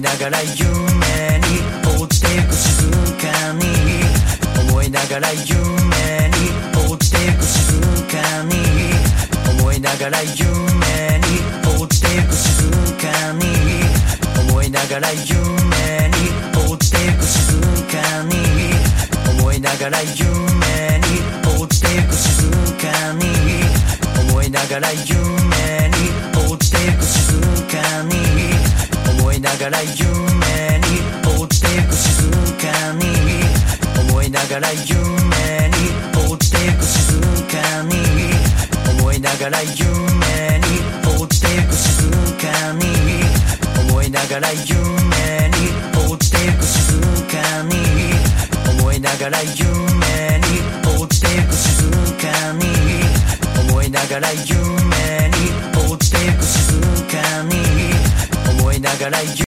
いながら夢に落ちていく静かに思いながら夢に落ちていく静かに思いながら夢に落ちていく静かに思いながら夢に落ちていく静かに思いながら夢に落ちていく静かに思いながら夢にがら夢に落ちていく静かに。思いながら夢に落ちていく静かに。思いながら夢に落ちていく静かに。思いながら夢に落ちていく静かに。思いながら夢に落ちていく静かに。思いながら夢に落ちていく静かに。思いながら夢